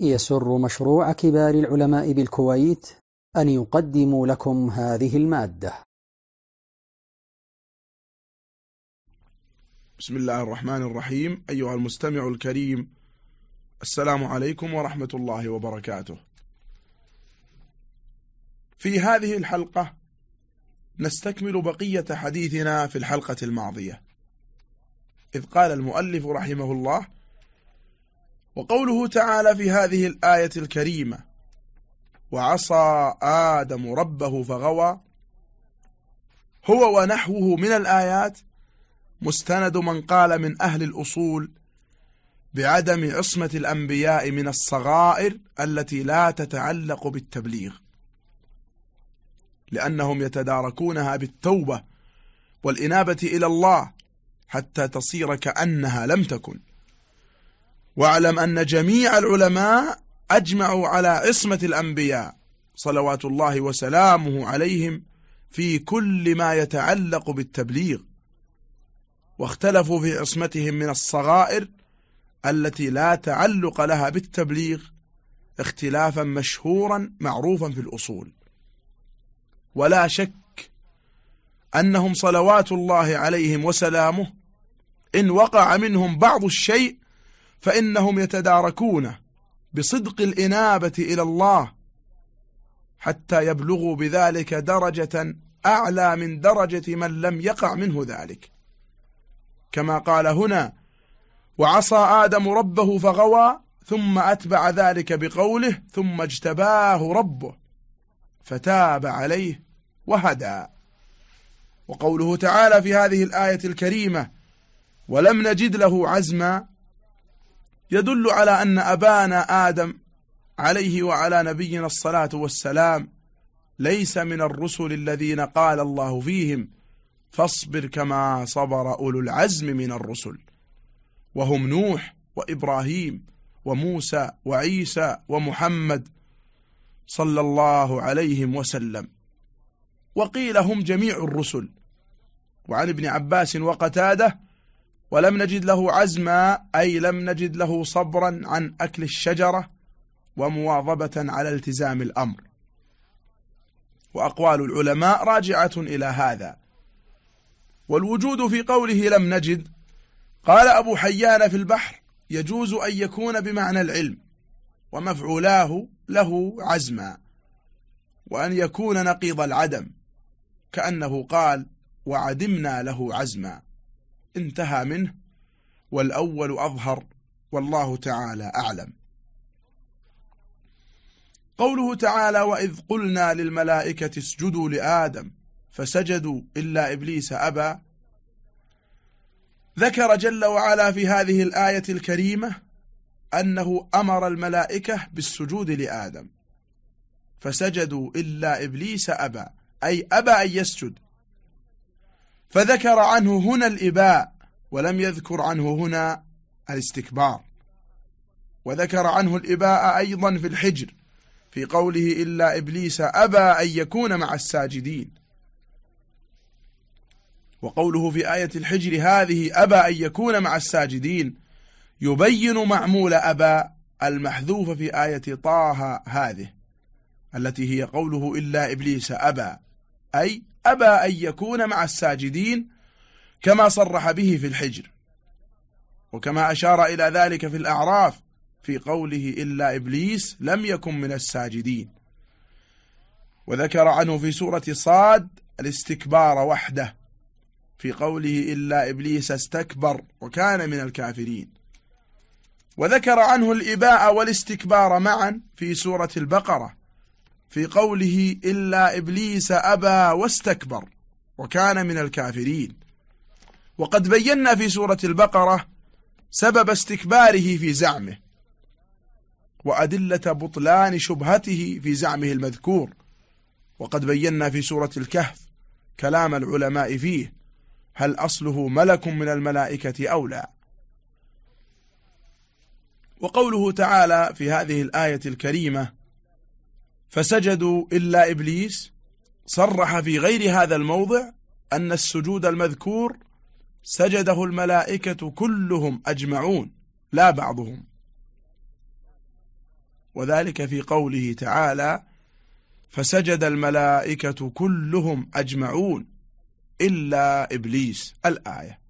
يسر مشروع كبار العلماء بالكويت أن يقدم لكم هذه المادة. بسم الله الرحمن الرحيم. أيها المستمع الكريم السلام عليكم ورحمة الله وبركاته. في هذه الحلقة نستكمل بقية حديثنا في الحلقة الماضية. إذ قال المؤلف رحمه الله وقوله تعالى في هذه الآية الكريمة وعصى آدم ربه فغوى هو ونحوه من الآيات مستند من قال من أهل الأصول بعدم عصمة الأنبياء من الصغائر التي لا تتعلق بالتبليغ لأنهم يتداركونها بالتوبة والإنابة إلى الله حتى تصير كأنها لم تكن. واعلم أن جميع العلماء أجمعوا على عصمة الأنبياء صلوات الله وسلامه عليهم في كل ما يتعلق بالتبليغ واختلفوا في عصمتهم من الصغائر التي لا تعلق لها بالتبليغ اختلافا مشهورا معروفا في الأصول. ولا شك أنهم صلوات الله عليهم وسلامه إن وقع منهم بعض الشيء فإنهم يتداركونه بصدق الإنابة إلى الله حتى يبلغوا بذلك درجة أعلى من درجة من لم يقع منه ذلك. كما قال هنا وعصى آدم ربه فغوى ثم أتبع ذلك بقوله ثم اجتباه ربه فتاب عليه وهدى. وقوله تعالى في هذه الآية الكريمة ولم نجد له عزما يدل على أن أبانا آدم عليه وعلى نبينا الصلاة والسلام ليس من الرسل الذين قال الله فيهم فاصبر كما صبر أولو العزم من الرسل. وهم نوح وإبراهيم وموسى وعيسى ومحمد صلى الله عليهم وسلم. وقيل هم جميع الرسل. وعن ابن عباس وقتاده ولم نجد له عزما أي لم نجد له صبرا عن أكل الشجرة ومواظبة على التزام الأمر. وأقوال العلماء راجعة إلى هذا. والوجود في قوله لم نجد قال أبو حيان في البحر يجوز أن يكون بمعنى العلم ومفعولاه له عزما وأن يكون نقيض العدم كأنه قال وعدمنا له عزما. انتهى منه والأول أظهر والله تعالى أعلم. قوله تعالى وإذ قلنا للملائكة اسجدوا لآدم فسجدوا إلا إبليس أبى ذكر جل وعلا في هذه الآية الكريمة أنه أمر الملائكة بالسجود لآدم فسجدوا إلا إبليس أبى أي أبى أن يسجد. فذكر عنه هنا الإباء ولم يذكر عنه هنا الاستكبار. وذكر عنه الإباء أيضا في الحجر في قوله إلا إبليس أبى أن يكون مع الساجدين. وقوله في آية الحجر هذه أبى أن يكون مع الساجدين يبين معمول أبى المحذوف في آية طه هذه التي هي قوله إلا إبليس أبى. أي أبى أن يكون مع الساجدين كما صرح به في الحجر. وكما أشار إلى ذلك في الأعراف في قوله إلا إبليس لم يكن من الساجدين. وذكر عنه في سورة صاد الاستكبار وحده في قوله إلا إبليس استكبر وكان من الكافرين. وذكر عنه الإباء والاستكبار معا في سورة البقرة. في قوله إلا إبليس أبى واستكبر وكان من الكافرين. وقد بينا في سورة البقرة سبب استكباره في زعمه وأدلة بطلان شبهته في زعمه المذكور. وقد بينا في سورة الكهف كلام العلماء فيه هل أصله ملك من الملائكة أو لا. وقوله تعالى في هذه الآية الكريمة فسجدوا إلا إبليس. صرح في غير هذا الموضع أن السجود المذكور سجده الملائكة كلهم أجمعون لا بعضهم. وذلك في قوله تعالى فسجد الملائكة كلهم أجمعون إلا إبليس. الآية.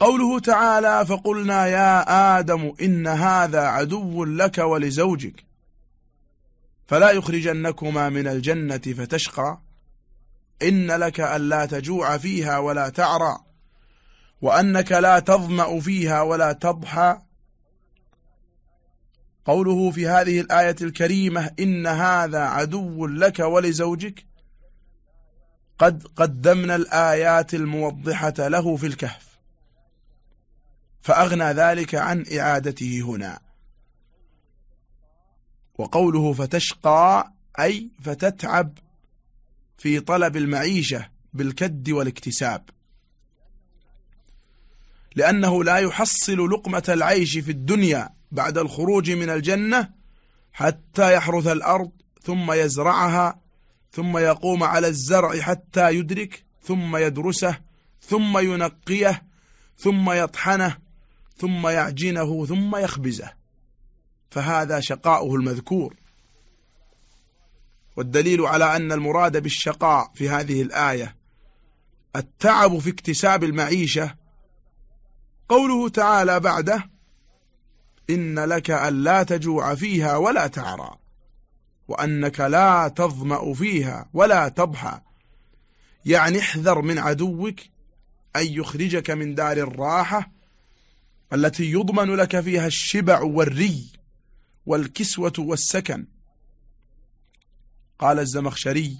قوله تعالى فقلنا يا آدم إن هذا عدو لك ولزوجك فلا يخرجنكما من الجنة فتشقى إن لك ألا تجوع فيها ولا تعرى وأنك لا تظمأ فيها ولا تضحى قوله في هذه الآية الكريمة إن هذا عدو لك ولزوجك قد قدمنا الآيات الموضحة له في الكهف. فأغنى ذلك عن إعادته هنا. وقوله فتشقى أي فتتعب في طلب المعيشة بالكد والاكتساب. لأنه لا يحصل لقمة العيش في الدنيا بعد الخروج من الجنة حتى يحرث الأرض ثم يزرعها ثم يقوم على الزرع حتى يدرك ثم يدرسه ثم ينقيه ثم يطحنه. ثم يعجنه ثم يخبزه. فهذا شقاؤه المذكور. والدليل على أن المراد بالشقاء في هذه الآية التعب في اكتساب المعيشة. قوله تعالى بعده إن لك أن لا تجوع فيها ولا تعرى وأنك لا تظمأ فيها ولا تضحى يعني احذر من عدوك أن يخرجك من دار الراحة التي يضمن لك فيها الشبع والري والكسوة والسكن. قال الزمخشري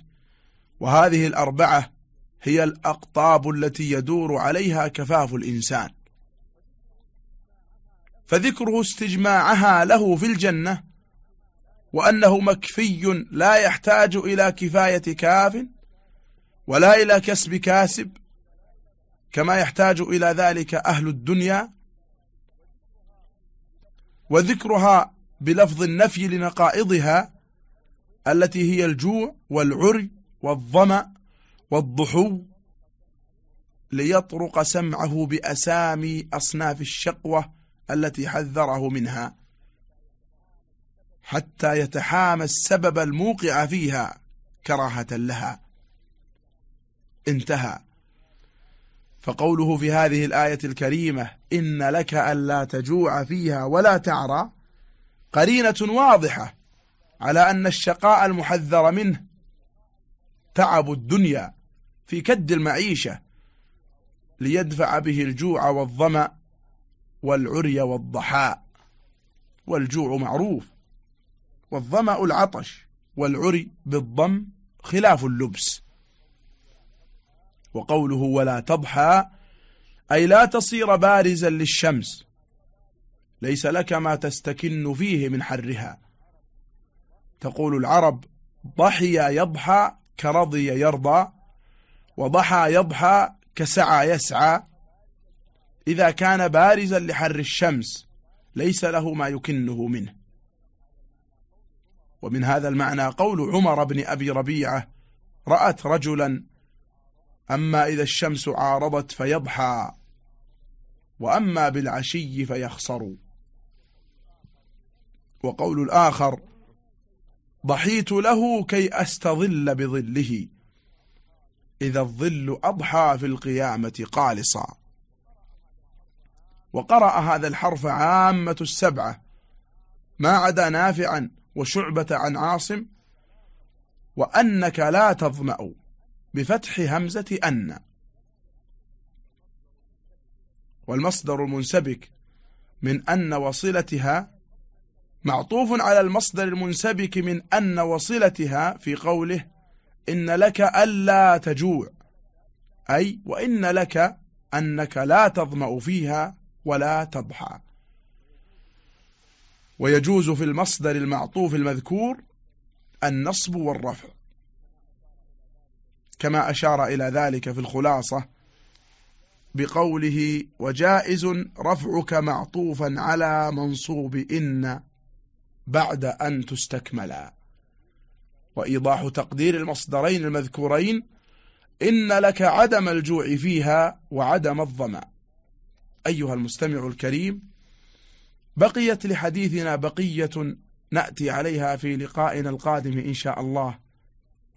وهذه الأربعة هي الأقطاب التي يدور عليها كفاف الإنسان. فذكره استجماعها له في الجنة وأنه مكفي لا يحتاج إلى كفاية كاف ولا إلى كسب كاسب كما يحتاج إلى ذلك أهل الدنيا وذكرها بلفظ النفي لنقائضها التي هي الجوع والعري والظمأ والضحو ليطرق سمعه بأسامي أصناف الشقوة التي حذره منها حتى يتحامى السبب الموقع فيها كراهة لها. انتهى. فقوله في هذه الآية الكريمة إن لك ألا تجوع فيها ولا تعرى قرينة واضحة على أن الشقاء المحذر منه تعب الدنيا في كد المعيشة ليدفع به الجوع والظمأ والعري والضحاء والجوع معروف والظمأ العطش والعري بالضم خلاف اللبس وقوله ولا تضحى أي لا تصير بارزا للشمس. ليس لك ما تستكن فيه من حرها. تقول العرب ضحي يضحى كرضي يرضى وضحى يضحى كسعى يسعى. إذا كان بارزا لحر الشمس ليس له ما يكنه منه. ومن هذا المعنى قول عمر بن أبي ربيعة رأت رجلا أما إذا الشمس عارضت فيضحى وأما بالعشي فيخسر. وقول الآخر ضحيت له كي أستظل بظله إذا الظل أضحى في القيامة قالصا. وقرأ هذا الحرف عامة السبعة ما عدا نافعا وشعبة عن عاصم وأنك لا تظمأ. بفتح همزة أن. والمصدر المنسبك من أن وصلتها معطوف على المصدر المنسبك من أن وصلتها في قوله إن لك ألا تجوع أي وإن لك أنك لا تظمأ فيها ولا تضحى. ويجوز في المصدر المعطوف المذكور النصب والرفع. كما أشار إلى ذلك في الخلاصة بقوله وجائز رفعك معطوفا على منصوب إن بعد أن تستكملا وإيضاح تقدير المصدرين المذكورين إن لك عدم الجوع فيها وعدم الظمأ. أيها المستمع الكريم بقيت لحديثنا بقية نأتي عليها في لقائنا القادم إن شاء الله.